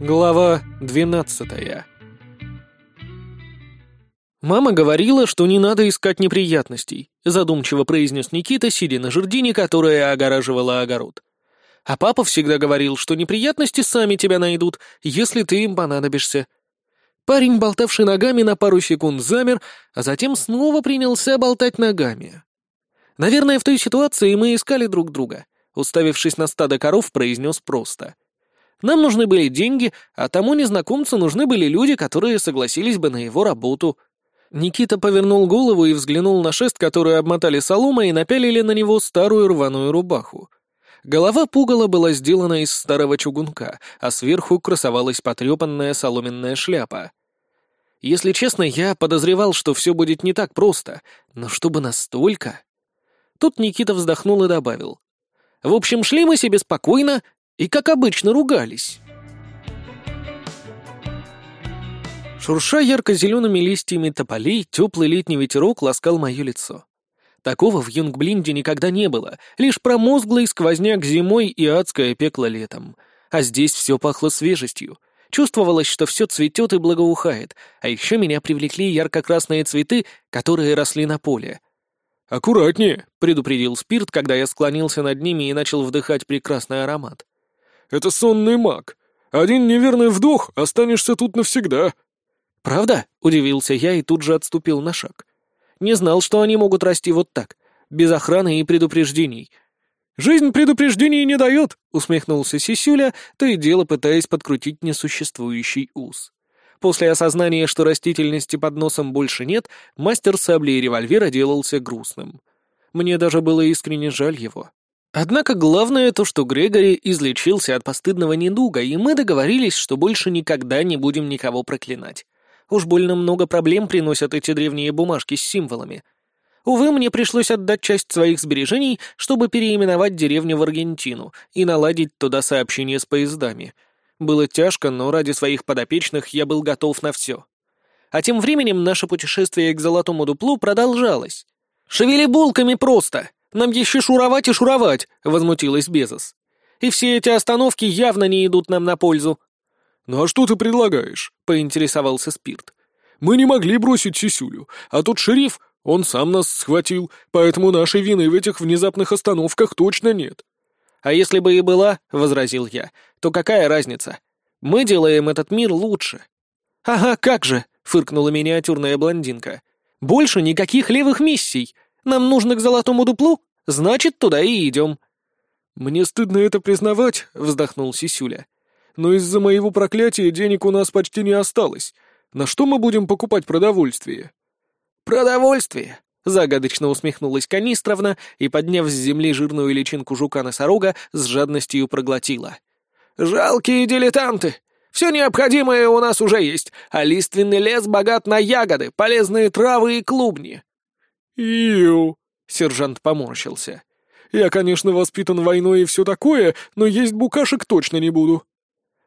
Глава 12 «Мама говорила, что не надо искать неприятностей», задумчиво произнес Никита, сидя на жердине, которая огораживала огород. «А папа всегда говорил, что неприятности сами тебя найдут, если ты им понадобишься». Парень, болтавший ногами, на пару секунд замер, а затем снова принялся болтать ногами. Наверное, в той ситуации мы искали друг друга. Уставившись на стадо коров, произнес просто — нам нужны были деньги, а тому незнакомцу нужны были люди, которые согласились бы на его работу. Никита повернул голову и взглянул на шест, который обмотали соломой и напялили на него старую рваную рубаху. Голова пугала была сделана из старого чугунка, а сверху красовалась потрепанная соломенная шляпа. Если честно, я подозревал, что все будет не так просто, но чтобы настолько... Тут Никита вздохнул и добавил. В общем, шли мы себе спокойно, и, как обычно, ругались. Шурша ярко-зелеными листьями тополей, теплый летний ветерок ласкал мое лицо. Такого в Юнгблинде никогда не было, лишь промозглый сквозняк зимой и адское пекло летом. А здесь все пахло свежестью. Чувствовалось, что все цветет и благоухает, а еще меня привлекли ярко-красные цветы, которые росли на поле. «Аккуратнее», — предупредил Спирт, когда я склонился над ними и начал вдыхать прекрасный аромат. Это сонный маг. Один неверный вдох, останешься тут навсегда». «Правда?» — удивился я и тут же отступил на шаг. «Не знал, что они могут расти вот так, без охраны и предупреждений». «Жизнь предупреждений не дает», — усмехнулся Сисюля, то и дело пытаясь подкрутить несуществующий ус. После осознания, что растительности под носом больше нет, мастер сабли и револьвера делался грустным. Мне даже было искренне жаль его. Однако главное то, что Грегори излечился от постыдного недуга, и мы договорились, что больше никогда не будем никого проклинать. Уж больно много проблем приносят эти древние бумажки с символами. Увы, мне пришлось отдать часть своих сбережений, чтобы переименовать деревню в Аргентину и наладить туда сообщение с поездами. Было тяжко, но ради своих подопечных я был готов на все. А тем временем наше путешествие к Золотому Дуплу продолжалось. «Шевели булками просто!» Нам еще шуровать и шуровать», — возмутилась Безос. «И все эти остановки явно не идут нам на пользу». «Ну а что ты предлагаешь?» — поинтересовался Спирт. «Мы не могли бросить Сисюлю, а тот шериф, он сам нас схватил, поэтому нашей вины в этих внезапных остановках точно нет». «А если бы и была, — возразил я, — то какая разница? Мы делаем этот мир лучше». «Ага, как же!» — фыркнула миниатюрная блондинка. «Больше никаких левых миссий. Нам нужно к золотому дуплу, значит, туда и идем». «Мне стыдно это признавать», — вздохнул Сисюля. «Но из-за моего проклятия денег у нас почти не осталось. На что мы будем покупать продовольствие?» «Продовольствие?» — загадочно усмехнулась Канистровна и, подняв с земли жирную личинку жука-носорога, с жадностью проглотила. «Жалкие дилетанты! Все необходимое у нас уже есть, а лиственный лес богат на ягоды, полезные травы и клубни. «Иу!» — сержант поморщился. «Я, конечно, воспитан войной и все такое, но есть букашек точно не буду».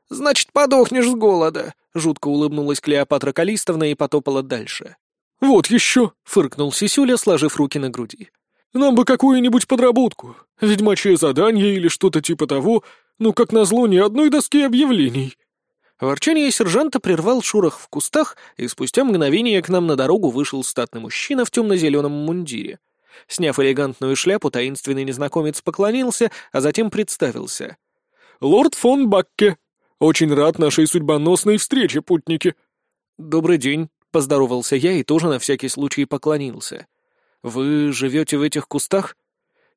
«Значит, подохнешь с голода», — жутко улыбнулась Клеопатра Калистовна и потопала дальше. «Вот еще!» — фыркнул Сисюля, сложив руки на груди. «Нам бы какую-нибудь подработку, ведьмачье задание или что-то типа того, но, как назло, ни одной доски объявлений». Ворчание сержанта прервал шорох в кустах, и спустя мгновение к нам на дорогу вышел статный мужчина в темно-зеленом мундире. Сняв элегантную шляпу, таинственный незнакомец поклонился, а затем представился. «Лорд фон Бакке! Очень рад нашей судьбоносной встрече, путники!» «Добрый день», — поздоровался я и тоже на всякий случай поклонился. «Вы живете в этих кустах?»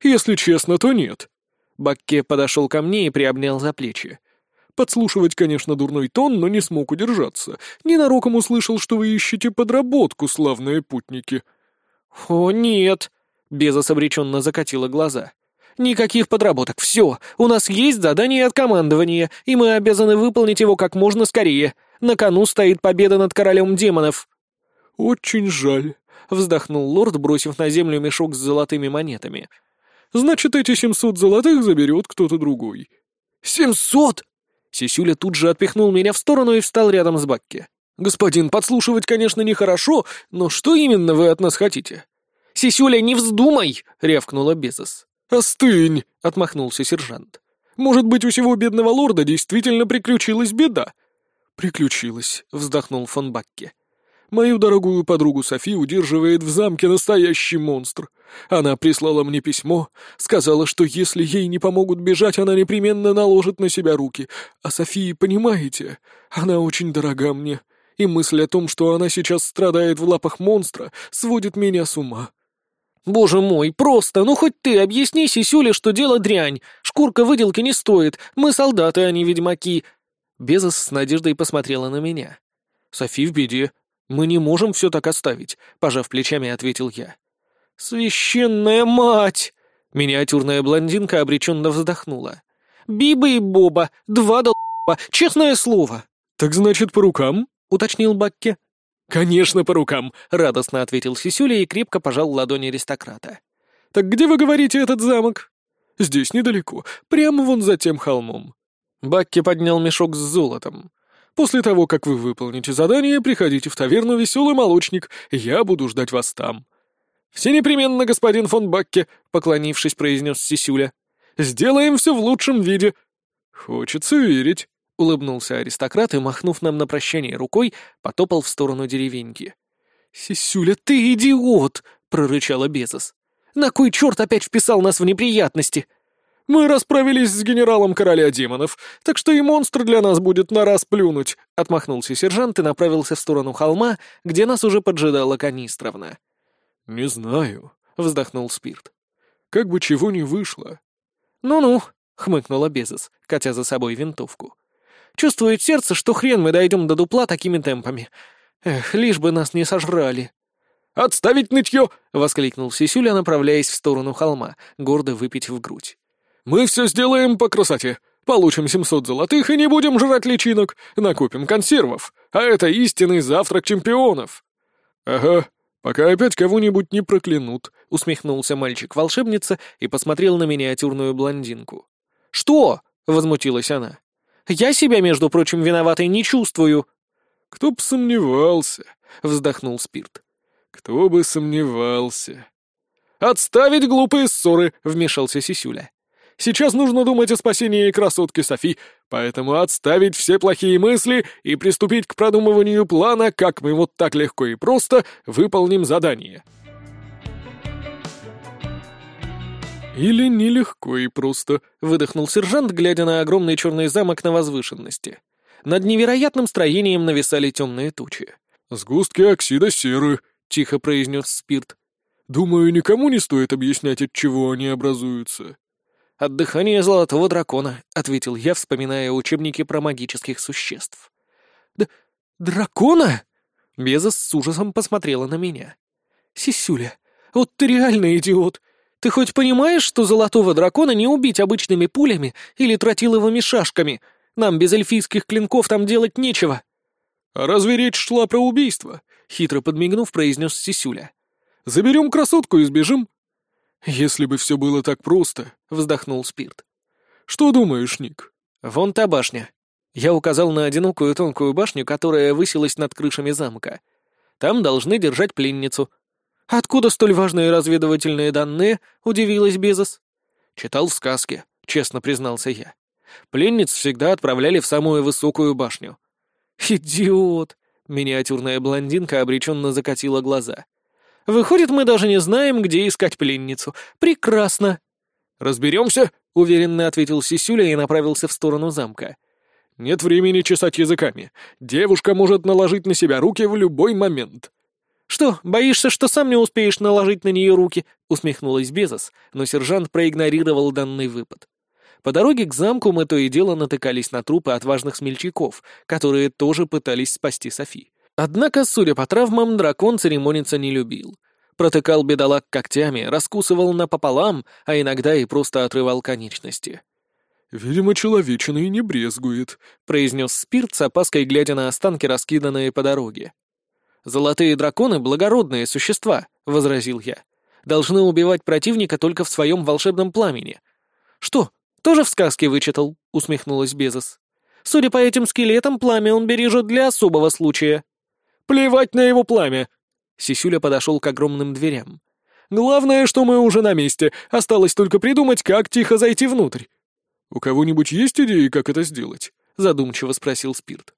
«Если честно, то нет». Бакке подошел ко мне и приобнял за плечи. Подслушивать, конечно, дурной тон, но не смог удержаться. Ненароком услышал, что вы ищете подработку, славные путники». «О, нет!» — Безос обреченно закатила глаза. «Никаких подработок. Все. У нас есть задание от командования, и мы обязаны выполнить его как можно скорее. На кону стоит победа над королем демонов». «Очень жаль», — вздохнул лорд, бросив на землю мешок с золотыми монетами. «Значит, эти семьсот золотых заберет кто-то другой». «Семьсот?» Сисюля тут же отпихнул меня в сторону и встал рядом с Бакки. «Господин, подслушивать, конечно, нехорошо, но что именно вы от нас хотите?» «Сисюля, не вздумай!» — рявкнула Безос. «Остынь!» — отмахнулся сержант. «Может быть, у сего бедного лорда действительно приключилась беда? «Приключилось», — вздохнул фон Бакке. «Мою дорогую подругу Софи удерживает в замке настоящий монстр. Она прислала мне письмо, сказала, что если ей не помогут бежать, она непременно наложит на себя руки. А Софии, понимаете, она очень дорога мне, и мысль о том, что она сейчас страдает в лапах монстра, сводит меня с ума». «Боже мой, просто, ну хоть ты объясни Сисюле, что дело дрянь. Шкурка выделки не стоит, мы солдаты, а не ведьмаки». Безос с надеждой посмотрела на меня. «Софи в беде. Мы не можем все так оставить», — пожав плечами, ответил я. «Священная мать!» Миниатюрная блондинка обреченно вздохнула. «Биба и Боба, два долба, честное слово!» «Так значит, по рукам?» — уточнил Бакке. «Конечно, по рукам!» — радостно ответил Сисюля и крепко пожал ладони аристократа. «Так где, вы говорите, этот замок?» «Здесь недалеко, прямо вон за тем холмом». Бакки поднял мешок с золотом. «После того, как вы выполните задание, приходите в таверну «Веселый молочник», я буду ждать вас там». «Все непременно, господин фон Бакке», — поклонившись, произнес Сисюля. «Сделаем все в лучшем виде». «Хочется верить». — улыбнулся аристократ и, махнув нам на прощание рукой, потопал в сторону деревеньки. «Сисюля, ты идиот!» — прорычала Безос. «На кой черт опять вписал нас в неприятности?» «Мы расправились с генералом короля демонов, так что и монстр для нас будет на раз плюнуть», — отмахнулся сержант и направился в сторону холма, где нас уже поджидала Канистровна. «Не знаю», — вздохнул Спирт. «Как бы чего ни вышло». «Ну-ну», — хмыкнула Безос, катя за собой винтовку. Чувствует сердце, что хрен мы дойдем до дупла такими темпами. Эх, лишь бы нас не сожрали. «Отставить нытье!» — воскликнул Сисюля, направляясь в сторону холма, гордо выпить в грудь. «Мы все сделаем по красоте. Получим семьсот золотых и не будем жрать личинок. Накупим консервов. А это истинный завтрак чемпионов». «Ага, пока опять кого-нибудь не проклянут», — усмехнулся мальчик-волшебница и посмотрел на миниатюрную блондинку. «Что?» — возмутилась она. Я себя, между прочим, виноватой не чувствую». «Кто б сомневался», — вздохнул Спирт. «Кто бы сомневался». «Отставить глупые ссоры», — вмешался Сисюля. «Сейчас нужно думать о спасении красотки Софи, поэтому отставить все плохие мысли и приступить к продумыванию плана, как мы вот так легко и просто выполним задание». «Или нелегко и просто», — выдохнул сержант, глядя на огромный черный замок на возвышенности. Над невероятным строением нависали темные тучи. «Сгустки оксида серы», — тихо произнес Спирт. «Думаю, никому не стоит объяснять, от чего они образуются». «От дыхания золотого дракона», — ответил я, вспоминая учебники про магических существ. «Д... дракона?» Безос с ужасом посмотрела на меня. «Сисюля, вот ты реально идиот. Ты хоть понимаешь, что золотого дракона не убить обычными пулями или тротиловыми шашками? Нам без эльфийских клинков там делать нечего». «А разве речь шла про убийство?» — хитро подмигнув, произнес Сисюля. «Заберем красотку и сбежим». «Если бы все было так просто», — вздохнул Спирт. «Что думаешь, Ник?» «Вон та башня». Я указал на одинокую тонкую башню, которая высилась над крышами замка. Там должны держать пленницу. «Откуда столь важные разведывательные данные?» — удивилась Безос. «Читал в сказке», — честно признался я. «Пленниц всегда отправляли в самую высокую башню». «Идиот!» — миниатюрная блондинка обреченно закатила глаза. «Выходит, мы даже не знаем, где искать пленницу. Прекрасно!» «Разберемся», — уверенно ответил Сисюля и направился в сторону замка. «Нет времени чесать языками. Девушка может наложить на себя руки в любой момент». «Что, боишься, что сам не успеешь наложить на нее руки?» — усмехнулась Безос, но сержант проигнорировал данный выпад. По дороге к замку мы то и дело натыкались на трупы отважных смельчаков, которые тоже пытались спасти Софи. Однако, судя по травмам, дракон церемониться не любил. Протыкал бедолаг когтями, раскусывал напополам, а иногда и просто отрывал конечности. «Видимо, человечина и не брезгует», — произнес Спирт с опаской, глядя на останки, раскиданные по дороге. «Золотые драконы — благородные существа», — возразил я. «Должны убивать противника только в своем волшебном пламени». «Что, тоже в сказке вычитал?» — усмехнулась Безос. «Судя по этим скелетам, пламя он бережет для особого случая». «Плевать на его пламя!» Сисюля подошел к огромным дверям. «Главное, что мы уже на месте. Осталось только придумать, как тихо зайти внутрь». «У кого-нибудь есть идеи, как это сделать?» — задумчиво спросил Спирт.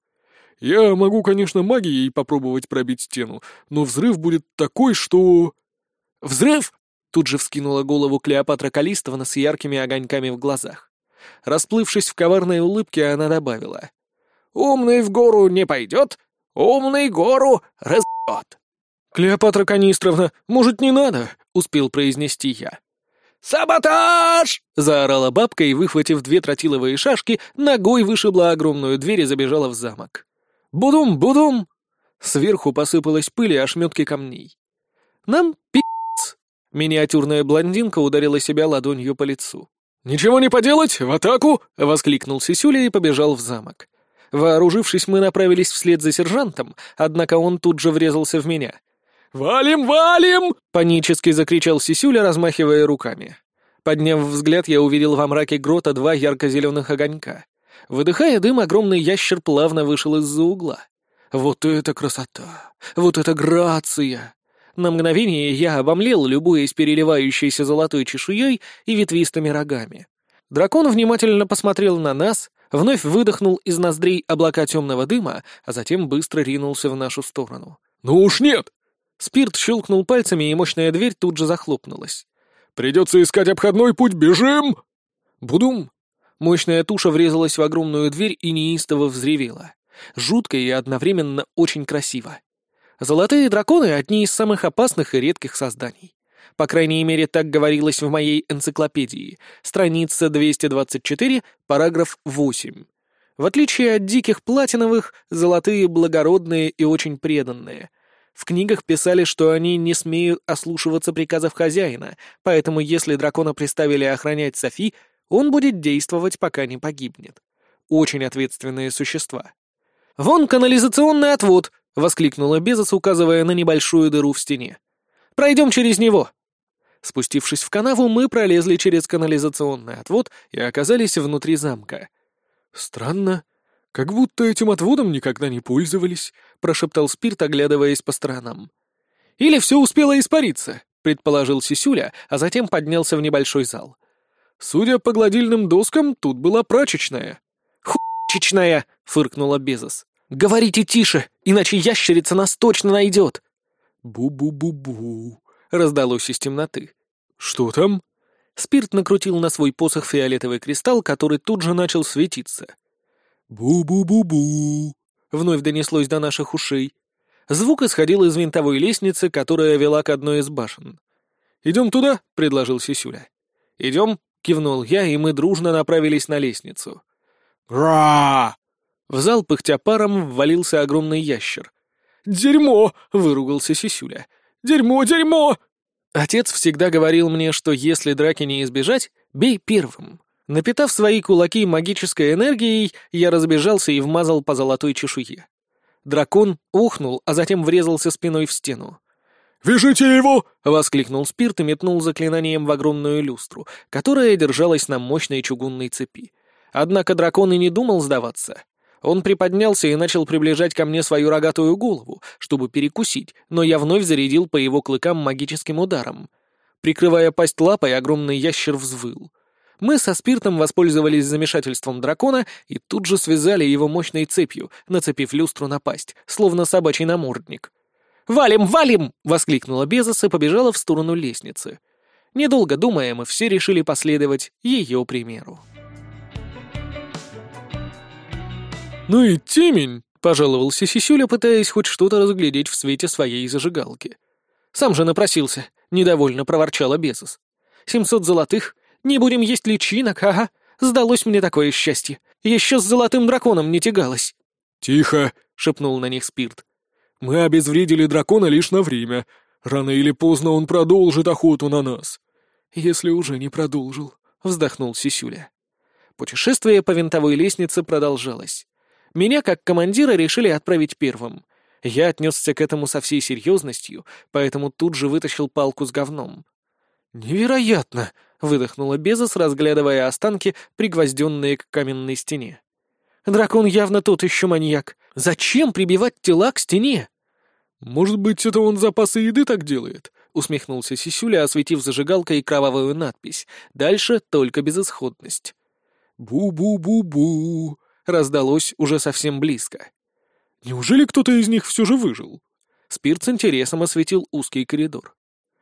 Я могу, конечно, магией попробовать пробить стену, но взрыв будет такой, что...» «Взрыв?» — тут же вскинула голову Клеопатра Калистовна с яркими огоньками в глазах. Расплывшись в коварной улыбке, она добавила. «Умный в гору не пойдет, умный гору разбьет». «Клеопатра Канистровна, может, не надо?» — успел произнести я. «Саботаж!» — заорала бабка и, выхватив две тротиловые шашки, ногой вышибла огромную дверь и забежала в замок. «Будум, будум!» Сверху посыпалась пыль и ошметки камней. «Нам пи***ц!» Миниатюрная блондинка ударила себя ладонью по лицу. «Ничего не поделать, в атаку!» — воскликнул Сисюля и побежал в замок. Вооружившись, мы направились вслед за сержантом, однако он тут же врезался в меня. «Валим, валим!» — панически закричал Сисюля, размахивая руками. Подняв взгляд, я увидел во мраке грота два ярко-зеленых огонька. Выдыхая дым, огромный ящер плавно вышел из-за угла. Вот это красота! Вот это грация! На мгновение я обомлел, любуясь переливающейся золотой чешуей и ветвистыми рогами. Дракон внимательно посмотрел на нас, вновь выдохнул из ноздрей облака темного дыма, а затем быстро ринулся в нашу сторону. «Ну уж нет!» Спирт щелкнул пальцами, и мощная дверь тут же захлопнулась. «Придется искать обходной путь, бежим!» «Будум!» Мощная туша врезалась в огромную дверь и неистово взревела. Жутко и одновременно очень красиво. Золотые драконы — одни из самых опасных и редких созданий. По крайней мере, так говорилось в моей энциклопедии. Страница 224, параграф 8. В отличие от диких платиновых, золотые благородные и очень преданные. В книгах писали, что они не смеют ослушиваться приказов хозяина, поэтому если дракона приставили охранять Софи, он будет действовать, пока не погибнет. Очень ответственные существа. «Вон канализационный отвод!» — воскликнула Безос, указывая на небольшую дыру в стене. «Пройдем через него!» Спустившись в канаву, мы пролезли через канализационный отвод и оказались внутри замка. «Странно. «Как будто этим отводом никогда не пользовались», — прошептал Спирт, оглядываясь по сторонам. «Или все успело испариться», — предположил Сисюля, а затем поднялся в небольшой зал. «Судя по гладильным доскам, тут была прачечная». «Ху**чечная!» — фыркнула Безос. «Говорите тише, иначе ящерица нас точно найдет!» «Бу-бу-бу-бу!» — раздалось из темноты. «Что там?» Спирт накрутил на свой посох фиолетовый кристалл, который тут же начал светиться. «Бу-бу-бу-бу!» — вновь донеслось до наших ушей. Звук исходил из винтовой лестницы, которая вела к одной из башен. «Идем туда?» — предложил Сисюля. «Идем?» — кивнул я, и мы дружно направились на лестницу. «Гра!» В зал, пыхтя паром, ввалился огромный ящер. «Дерьмо!» — выругался Сисюля. «Дерьмо, дерьмо!» Отец всегда говорил мне, что если драки не избежать, бей первым. Напитав свои кулаки магической энергией, я разбежался и вмазал по золотой чешуе. Дракон ухнул, а затем врезался спиной в стену. «Вяжите его!» — воскликнул Спирт и метнул заклинанием в огромную люстру, которая держалась на мощной чугунной цепи. Однако дракон и не думал сдаваться. Он приподнялся и начал приближать ко мне свою рогатую голову, чтобы перекусить, но я вновь зарядил по его клыкам магическим ударом. Прикрывая пасть лапой, огромный ящер взвыл. Мы со спиртом воспользовались замешательством дракона и тут же связали его мощной цепью, нацепив люстру на пасть, словно собачий намордник. «Валим, валим!» — воскликнула Безос и побежала в сторону лестницы. Недолго думая, мы все решили последовать ее примеру. «Ну и темень!» — пожаловался Сисюля, пытаясь хоть что-то разглядеть в свете своей зажигалки. «Сам же напросился», — недовольно проворчала Безос. «Семьсот золотых, не будем есть личинок, ага. Сдалось мне такое счастье. Еще с золотым драконом не тягалось». «Тихо!» — шепнул на них Спирт. «Мы обезвредили дракона лишь на время. Рано или поздно он продолжит охоту на нас». «Если уже не продолжил», — вздохнул Сисюля. Путешествие по винтовой лестнице продолжалось. Меня, как командира, решили отправить первым. Я отнесся к этому со всей серьезностью, поэтому тут же вытащил палку с говном. «Невероятно!» — выдохнула Безос, разглядывая останки, пригвозденные к каменной стене. «Дракон явно тот еще маньяк. Зачем прибивать тела к стене?» «Может быть, это он запасы еды так делает?» — усмехнулся Сисюля, осветив зажигалкой кровавую надпись. Дальше только безысходность. «Бу-бу-бу-бу!» — раздалось уже совсем близко. Неужели кто-то из них все же выжил? Спирт с интересом осветил узкий коридор.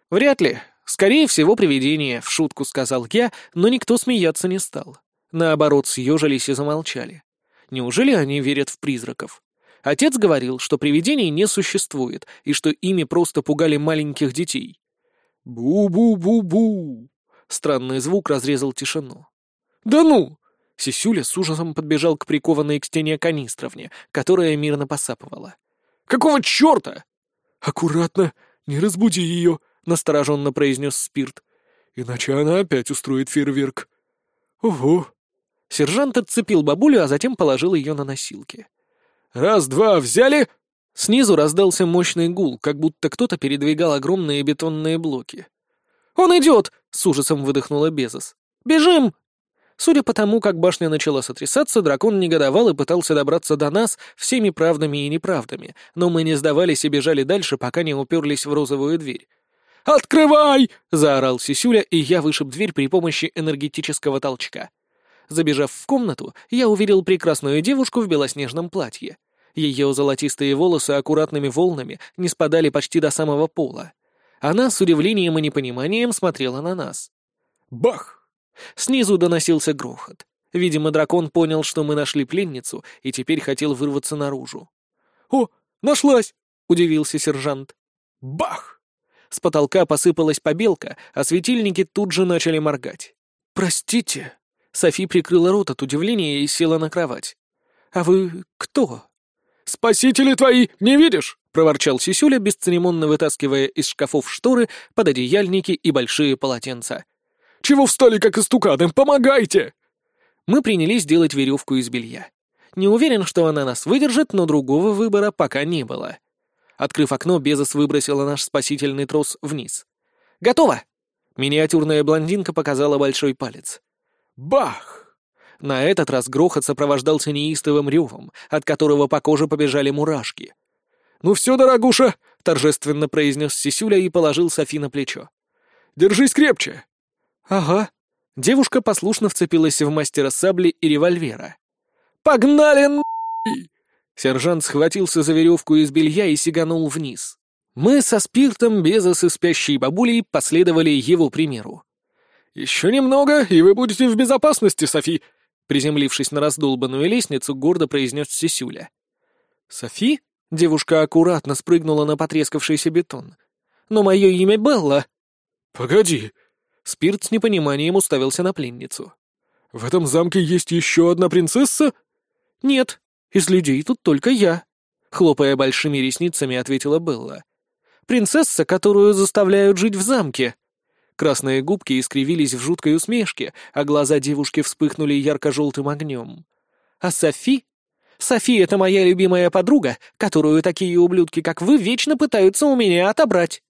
«Вряд ли. Скорее всего, привидение», — в шутку сказал я, но никто смеяться не стал. Наоборот, съежились и замолчали. Неужели они верят в призраков? Отец говорил, что привидений не существует, и что ими просто пугали маленьких детей. «Бу-бу-бу-бу!» Странный звук разрезал тишину. «Да ну!» Сисюля с ужасом подбежал к прикованной к стене канистровне, которая мирно посапывала. «Какого черта?» «Аккуратно, не разбуди ее», — настороженно произнес Спирт. «Иначе она опять устроит фейерверк». «Ого!» Сержант отцепил бабулю, а затем положил ее на носилки. «Раз-два, взяли!» Снизу раздался мощный гул, как будто кто-то передвигал огромные бетонные блоки. «Он идет!» — с ужасом выдохнула Безос. «Бежим!» Судя по тому, как башня начала сотрясаться, дракон негодовал и пытался добраться до нас всеми правдами и неправдами, но мы не сдавались и бежали дальше, пока не уперлись в розовую дверь. «Открывай!» — заорал Сисюля, и я вышиб дверь при помощи энергетического толчка. Забежав в комнату, я увидел прекрасную девушку в белоснежном платье. Ее золотистые волосы аккуратными волнами не спадали почти до самого пола. Она с удивлением и непониманием смотрела на нас. Бах! Снизу доносился грохот. Видимо, дракон понял, что мы нашли пленницу, и теперь хотел вырваться наружу. «О, нашлась!» — удивился сержант. Бах! С потолка посыпалась побелка, а светильники тут же начали моргать. «Простите!» Софи прикрыла рот от удивления и села на кровать. «А вы кто?» «Спасители твои, не видишь?» — проворчал Сисюля, бесцеремонно вытаскивая из шкафов шторы, пододеяльники и большие полотенца. Чего встали, как истуканы? Помогайте!» Мы принялись делать веревку из белья. Не уверен, что она нас выдержит, но другого выбора пока не было. Открыв окно, Безос выбросила наш спасительный трос вниз. «Готово!» Миниатюрная блондинка показала большой палец. Бах! На этот раз грохот сопровождался неистовым ревом, от которого по коже побежали мурашки. «Ну все, дорогуша!» — торжественно произнес Сисюля и положил Софи на плечо. «Держись крепче!» «Ага». Девушка послушно вцепилась в мастера сабли и револьвера. «Погнали, н***!» Сержант схватился за веревку из белья и сиганул вниз. Мы со спиртом, Безос и спящей бабулей последовали его примеру. «Еще немного, и вы будете в безопасности, Софи!» Приземлившись на раздолбанную лестницу, гордо произнес Сисюля. «Софи?» — девушка аккуратно спрыгнула на потрескавшийся бетон. «Но мое имя Белла». «Погоди, Спирт с непониманием уставился на пленницу. «В этом замке есть еще одна принцесса?» «Нет, из людей тут только я», — хлопая большими ресницами, ответила Белла. «Принцесса, которую заставляют жить в замке». Красные губки искривились в жуткой усмешке, а глаза девушки вспыхнули ярко-желтым огнем. «А Софи? Софи — это моя любимая подруга, которую такие ублюдки, как вы, вечно пытаются у меня отобрать».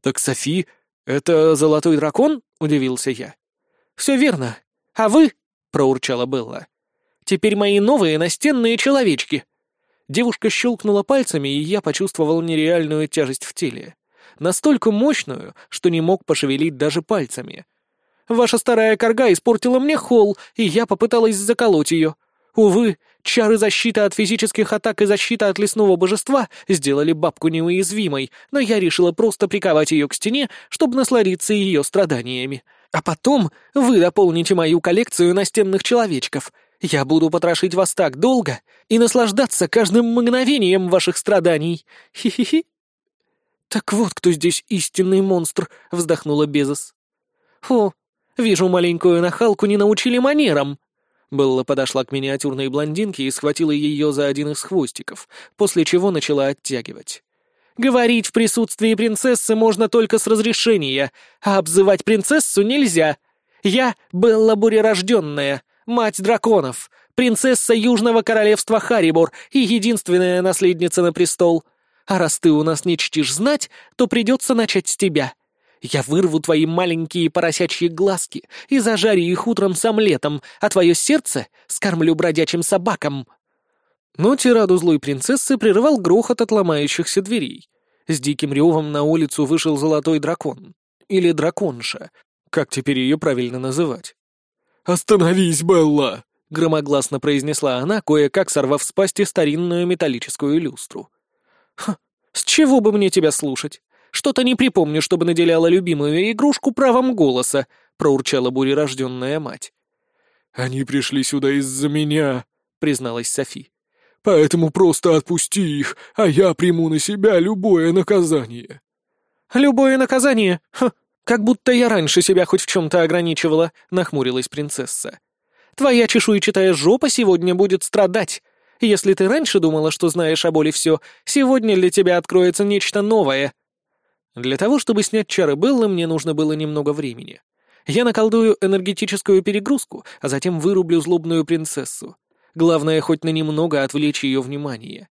«Так Софи — это золотой дракон?» — удивился я. «Все верно. А вы?» — проурчала Белла. «Теперь мои новые настенные человечки». Девушка щелкнула пальцами, и я почувствовал нереальную тяжесть в теле. Настолько мощную, что не мог пошевелить даже пальцами. «Ваша старая корга испортила мне холл, и я попыталась заколоть ее. Увы, чары защиты от физических атак и защита от лесного божества сделали бабку неуязвимой, но я решила просто приковать ее к стене, чтобы насладиться ее страданиями. А потом вы дополните мою коллекцию настенных человечков. Я буду потрошить вас так долго и наслаждаться каждым мгновением ваших страданий. Хи-хи-хи. «Так вот, кто здесь истинный монстр», — вздохнула Безос. «О, вижу, маленькую нахалку не научили манерам», Белла подошла к миниатюрной блондинке и схватила ее за один из хвостиков, после чего начала оттягивать. «Говорить в присутствии принцессы можно только с разрешения, а обзывать принцессу нельзя. Я Белла Бурерожденная, мать драконов, принцесса Южного Королевства Харибор и единственная наследница на престол. А раз ты у нас не чтишь знать, то придется начать с тебя». Я вырву твои маленькие поросячьи глазки и зажарю их утром с омлетом, а твое сердце скормлю бродячим собакам». Но тираду злой принцессы прерывал грохот от ломающихся дверей. С диким ревом на улицу вышел золотой дракон. Или драконша. Как теперь ее правильно называть? «Остановись, Белла!» — громогласно произнесла она, кое-как сорвав с пасти старинную металлическую люстру. «Ха, с чего бы мне тебя слушать? Что-то не припомню, чтобы наделяла любимую игрушку правом голоса», — проурчала бурерожденная мать. «Они пришли сюда из-за меня», — призналась Софи. «Поэтому просто отпусти их, а я приму на себя любое наказание». «Любое наказание? Ха, как будто я раньше себя хоть в чем-то ограничивала», — нахмурилась принцесса. «Твоя чешуйчатая жопа сегодня будет страдать. Если ты раньше думала, что знаешь о боли все, сегодня для тебя откроется нечто новое». Для того, чтобы снять чары Беллы, мне нужно было немного времени. Я наколдую энергетическую перегрузку, а затем вырублю злобную принцессу. Главное, хоть на немного отвлечь ее внимание.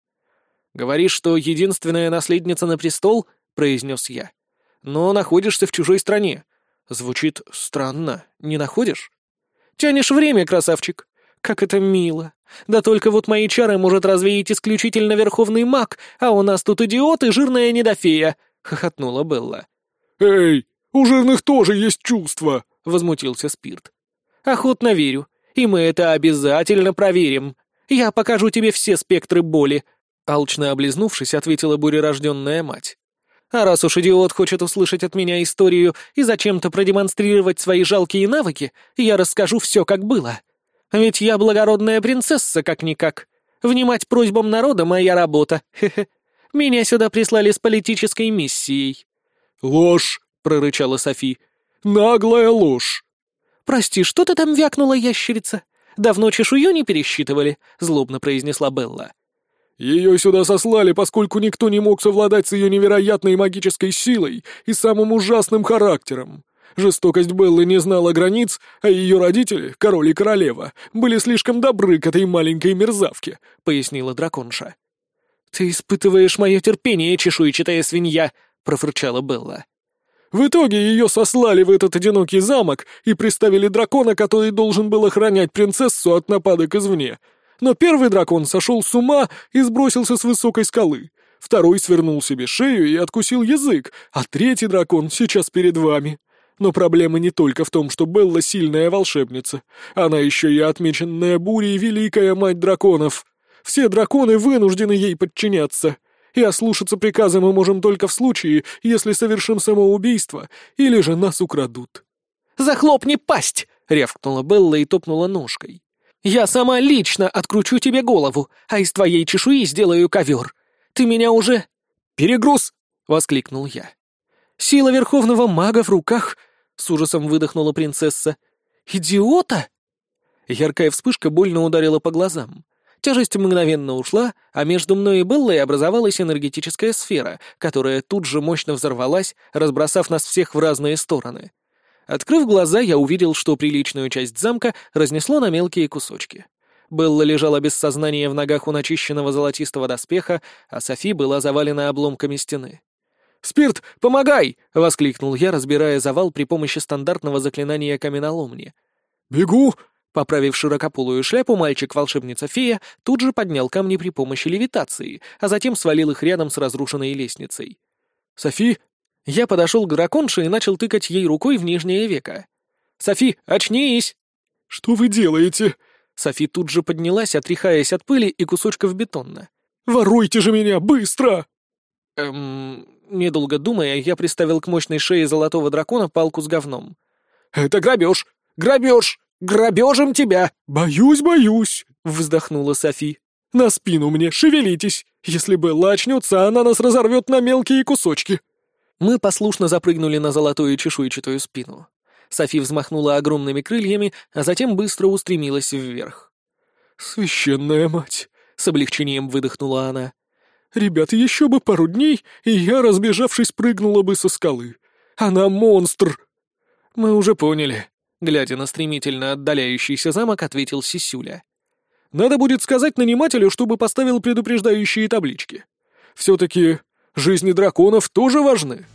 «Говоришь, что единственная наследница на престол?» — произнес я. «Но находишься в чужой стране. Звучит странно, не находишь?» «Тянешь время, красавчик. Как это мило. Да только вот мои чары может развеять исключительно верховный маг, а у нас тут идиот и жирная недофея», — хохотнула Белла. «Эй, у жирных тоже есть чувства», — возмутился Спирт. «Охотно верю, и мы это обязательно проверим. Я покажу тебе все спектры боли», — алчно облизнувшись, ответила бурерожденная мать. «А раз уж идиот хочет услышать от меня историю и зачем-то продемонстрировать свои жалкие навыки, я расскажу все, как было. Ведь я благородная принцесса, как-никак. Внимать просьбам народа — моя работа. Хе-хе. Меня сюда прислали с политической миссией». «Ложь!» прорычала Софи. «Наглая ложь!» «Прости, что ты там вякнула, ящерица? Давно чешую не пересчитывали», — злобно произнесла Белла. «Ее сюда сослали, поскольку никто не мог совладать с ее невероятной магической силой и самым ужасным характером. Жестокость Беллы не знала границ, а ее родители, король и королева, были слишком добры к этой маленькой мерзавке», — пояснила драконша. «Ты испытываешь мое терпение, чешуйчатая свинья», — профырчала Белла. В итоге ее сослали в этот одинокий замок и приставили дракона, который должен был охранять принцессу от нападок извне. Но первый дракон сошел с ума и сбросился с высокой скалы. Второй свернул себе шею и откусил язык, а третий дракон сейчас перед вами. Но проблема не только в том, что Белла сильная волшебница. Она еще и отмеченная бурей великая мать драконов. Все драконы вынуждены ей подчиняться и ослушаться приказа мы можем только в случае, если совершим самоубийство или же нас украдут». «Захлопни пасть!» — рявкнула Белла и топнула ножкой. «Я сама лично откручу тебе голову, а из твоей чешуи сделаю ковер. Ты меня уже...» «Перегруз!» — воскликнул я. «Сила верховного мага в руках!» — с ужасом выдохнула принцесса. «Идиота!» Яркая вспышка больно ударила по глазам. Тяжесть мгновенно ушла, а между мной и Беллой образовалась энергетическая сфера, которая тут же мощно взорвалась, разбросав нас всех в разные стороны. Открыв глаза, я увидел, что приличную часть замка разнесло на мелкие кусочки. Белла лежала без сознания в ногах у начищенного золотистого доспеха, а Софи была завалена обломками стены. «Спирт, помогай!» — воскликнул я, разбирая завал при помощи стандартного заклинания каменоломни. «Бегу!» Поправив широкополую шляпу, мальчик-волшебница-фея тут же поднял камни при помощи левитации, а затем свалил их рядом с разрушенной лестницей. «Софи!» Я подошел к драконше и начал тыкать ей рукой в нижнее веко. «Софи, очнись!» «Что вы делаете?» Софи тут же поднялась, отряхаясь от пыли и кусочков бетона. «Воруйте же меня, быстро!» Эм... Недолго думая, я приставил к мощной шее золотого дракона палку с говном. «Это грабеж! Грабеж!» Грабежем тебя!» «Боюсь, боюсь!» — вздохнула Софи. «На спину мне, шевелитесь! Если Белла очнется, она нас разорвет на мелкие кусочки!» Мы послушно запрыгнули на золотую чешуйчатую спину. Софи взмахнула огромными крыльями, а затем быстро устремилась вверх. «Священная мать!» — с облегчением выдохнула она. «Ребята, еще бы пару дней, и я, разбежавшись, прыгнула бы со скалы. Она монстр!» «Мы уже поняли», Глядя на стремительно отдаляющийся замок, ответил Сисюля. «Надо будет сказать нанимателю, чтобы поставил предупреждающие таблички. Все-таки жизни драконов тоже важны».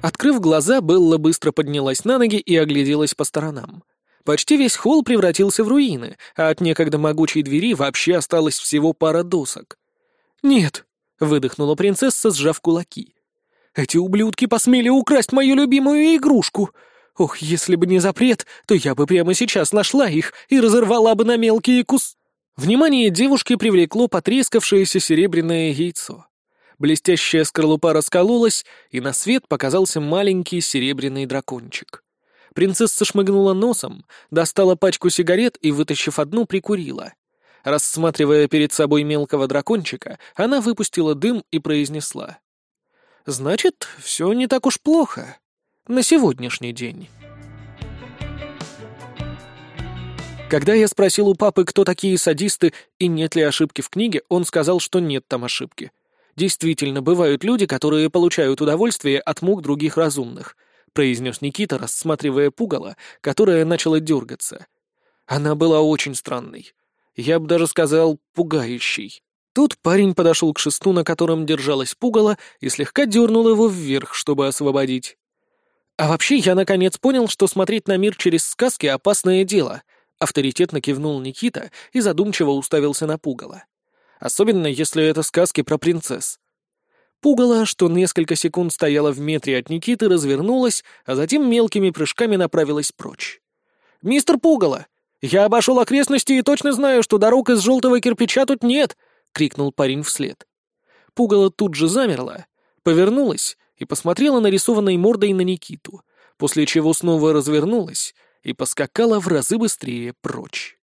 Открыв глаза, Белла быстро поднялась на ноги и огляделась по сторонам. Почти весь холл превратился в руины, а от некогда могучей двери вообще осталось всего пара досок. «Нет», — выдохнула принцесса, сжав кулаки. Эти ублюдки посмели украсть мою любимую игрушку. Ох, если бы не запрет, то я бы прямо сейчас нашла их и разорвала бы на мелкие кус... Внимание девушки привлекло потрескавшееся серебряное яйцо. Блестящая скорлупа раскололась, и на свет показался маленький серебряный дракончик. Принцесса шмыгнула носом, достала пачку сигарет и, вытащив одну, прикурила. Рассматривая перед собой мелкого дракончика, она выпустила дым и произнесла. «Значит, все не так уж плохо. На сегодняшний день». Когда я спросил у папы, кто такие садисты и нет ли ошибки в книге, он сказал, что нет там ошибки. Действительно, бывают люди, которые получают удовольствие от мук других разумных, произнес Никита, рассматривая пугало, которое начало дергаться. Она была очень странной. Я бы даже сказал, пугающей. Тут парень подошел к шесту, на котором держалась пугало, и слегка дернул его вверх, чтобы освободить. А вообще, я наконец понял, что смотреть на мир через сказки — опасное дело. Авторитетно кивнул Никита и задумчиво уставился на пугало. Особенно, если это сказки про принцесс. Пугало, что несколько секунд стояла в метре от Никиты, развернулась, а затем мелкими прыжками направилась прочь. «Мистер Пугало, я обошел окрестности и точно знаю, что дорог из желтого кирпича тут нет!» — крикнул парень вслед. Пугало тут же замерла, повернулась и посмотрела нарисованной мордой на Никиту, после чего снова развернулась и поскакала в разы быстрее прочь.